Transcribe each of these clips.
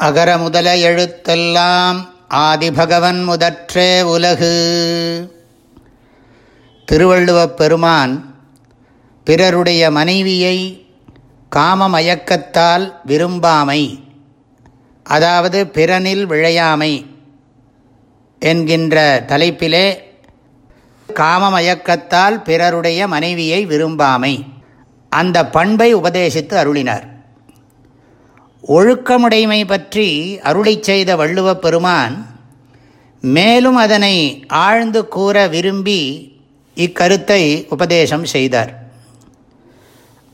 அகர முதல எழுத்தெல்லாம் ஆதிபகவன் முதற்றே உலகு. திருவள்ளுவப் பெருமான் பிறருடைய மனைவியை காமமயக்கத்தால் விரும்பாமை அதாவது பிறனில் விழையாமை என்கின்ற தலைப்பிலே காமமயக்கத்தால் பிறருடைய மனைவியை விரும்பாமை. அந்த பண்பை உபதேசித்து அருளினார். ஒழுக்கமுடைமை பற்றி அருளை செய்த வள்ளுவ பெருமான் மேலும் அதனை ஆழ்ந்து கூற விரும்பி இக்கருத்தை உபதேசம் செய்தார்.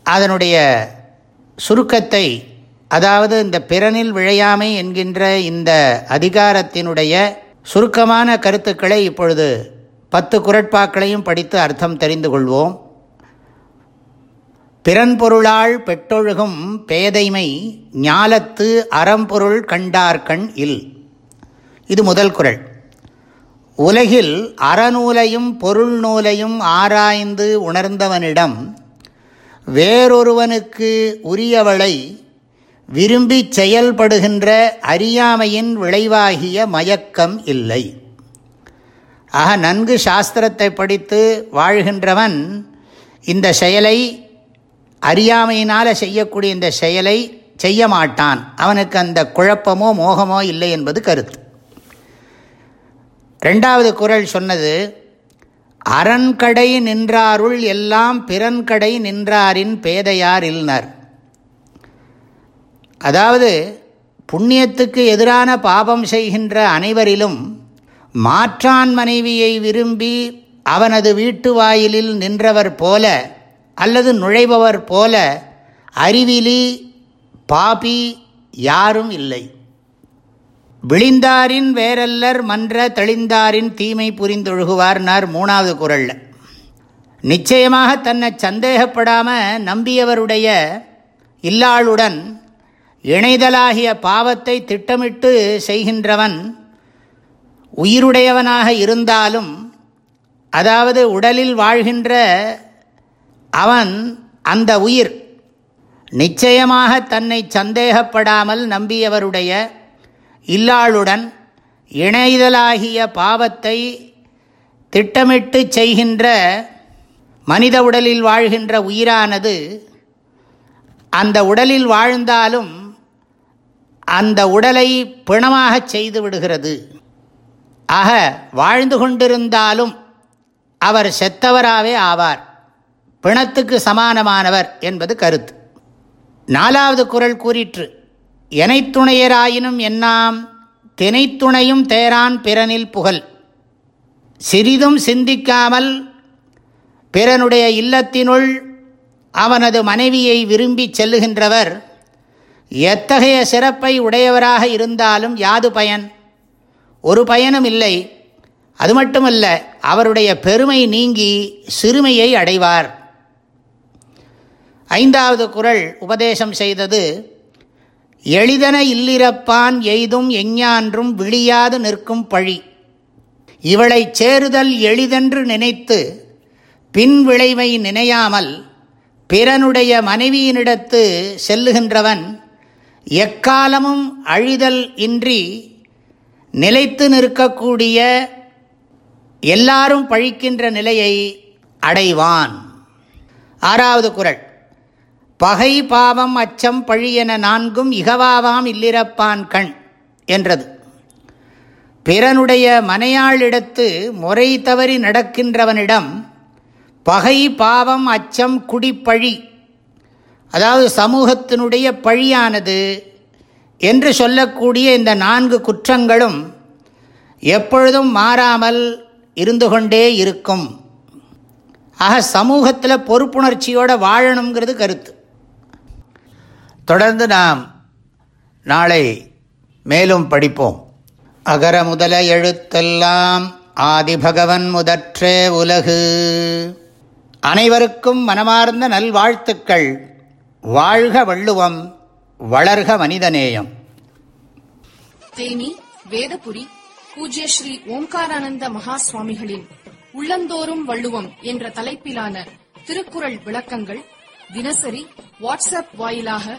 அதனுடைய சுருக்கத்தை அதாவது இந்த பிறனில் விழையாமை என்கின்ற இந்த அதிகாரத்தினுடைய சுருக்கமான கருத்துக்களை இப்பொழுது பத்து குரட்பாக்களையும் படித்து அர்த்தம் தெரிந்து கொள்வோம். பிறன்பொருளால் பெற்றொழுகும் பேதைமை ஞாலத்து அறம்பொருள் கண்டார்கண் இல். இது முதல் குரல். உலகில் அறநூலையும் பொருள் நூலையும் ஆராய்ந்து உணர்ந்தவனிடம் வேறொருவனுக்கு உரியவளை விரும்பி செயல்படுகின்ற அறியாமையின் விளைவாகிய மயக்கம் இல்லை. ஆக நன்கு சாஸ்திரத்தை படித்து வாழ்கின்றவன் இந்த செயலை அறியாமையினால் செய்யக்கூடிய இந்த செயலை செய்ய மாட்டான். அவனுக்கு அந்த குழப்பமோ மோகமோ இல்லை என்பது கருத்து. ரெண்டாவது குரல் சொன்னது அரண்கடை நின்றாருள் எல்லாம் பிறன்கடை நின்றாரின் பேதையார் இல்லனர் அதாவது புண்ணியத்துக்கு எதிரான பாபம் செய்கின்ற அனைவரிலும் மாற்றான் மனைவியை விரும்பி அவனது வீட்டு வாயிலில் நின்றவர் போல அல்லது நுழைபவர் போல அறிவிலி பாபி யாரும் இல்லை. விழிந்தாரின் வேறல்லர் மன்ற தெளிந்தாரின் தீமை புரிந்தொழுகுவார்னார் மூணாவது குரலில். நிச்சயமாக தன்னை சந்தேகப்படாமல் நம்பியவருடைய இல்லாளுடன் இணைதலாகிய பாவத்தை திட்டமிட்டு செய்கின்றவன் உயிருடையவனாக இருந்தாலும் அதாவது உடலில் வாழ்கின்ற அவன் அந்த உயிர் நிச்சயமாக தன்னை சந்தேகப்படாமல் நம்பியவருடைய இல்லாளுடன் இணைதலாகிய பாவத்தை திட்டமிட்டு செய்கின்ற மனித உடலில் வாழ்கின்ற உயிரானது அந்த உடலில் வாழ்ந்தாலும் அந்த உடலை பிணமாக செய்து விடுகிறது. ஆக வாழ்ந்து கொண்டிருந்தாலும் அவர் செத்தவராகவே ஆவார். பிணத்துக்கு சமானமானவர் என்பது கருத்து. நாலாவது குரல் கூறிற்று எனைத்துணையராயினும் என்னாம் தினைத்துணையும் தேரான் பிறனில் புகழ் சிறிதும் சிந்திக்காமல் பிறனுடைய இல்லத்தினுள் அவனது மனைவியை விரும்பி செல்லுகின்றவர். எத்தகைய சிறப்பை உடையவராக இருந்தாலும் யாது பயன்? ஒரு பயனும் இல்லை. அது மட்டுமல்ல அவருடைய பெருமை நீங்கி சிறுமையை அடைவார். ஐந்தாவது குரல் உபதேசம் செய்தது எளிதன இல்லிரப்பான் எய்தும் எஞ்ஞான்றும் விழியாது நிற்கும் பழி. இவளை சேருதல் எளிதென்று நினைத்து பின் விளைவை நினையாமல் பிறனுடைய மனைவியினிடத்து செல்லுகின்றவன் எக்காலமும் அழிதல் இன்றி நிலைத்து நிற்கக்கூடிய எல்லாரும் பழிக்கின்ற நிலையை அடைவான். ஆறாவது குரல் பகை பாவம் அச்சம் பழி என நான்கும் இகவாவாம் இல்லிரப்பான் கண் என்றது. பிறனுடைய மனையாளிடத்து முறை தவறி நடக்கின்றவனிடம் பகை பாவம் அச்சம் குடிப்பழி அதாவது சமூகத்தினுடைய பழியானது என்று சொல்லக்கூடிய இந்த நான்கு குற்றங்களும் எப்பொழுதும் மாறாமல் இருந்து கொண்டே இருக்கும். ஆக சமூகத்தில் பொறுப்புணர்ச்சியோடு வாழணுங்கிறது கருத்து. தொடர்ந்து நாம் நாளை மேலும் படிப்போம். அகர முதல எழுத்தெல்லாம் ஆதிபகவன் முதற்றே உலகு. அனைவருக்கும் மனமார்ந்த நல்வாழ்த்துக்கள். வாழ்க வள்ளுவம் வளர்க மனிதநேயம். தேனி வேதபுரி பூஜ்ய ஸ்ரீ ஓம்காரானந்த மகா சுவாமிகளின் உள்ளந்தோறும் வள்ளுவம் என்ற தலைப்பிலான திருக்குறள் விளக்கங்கள் தினசரி வாட்ஸ்அப் வாயிலாக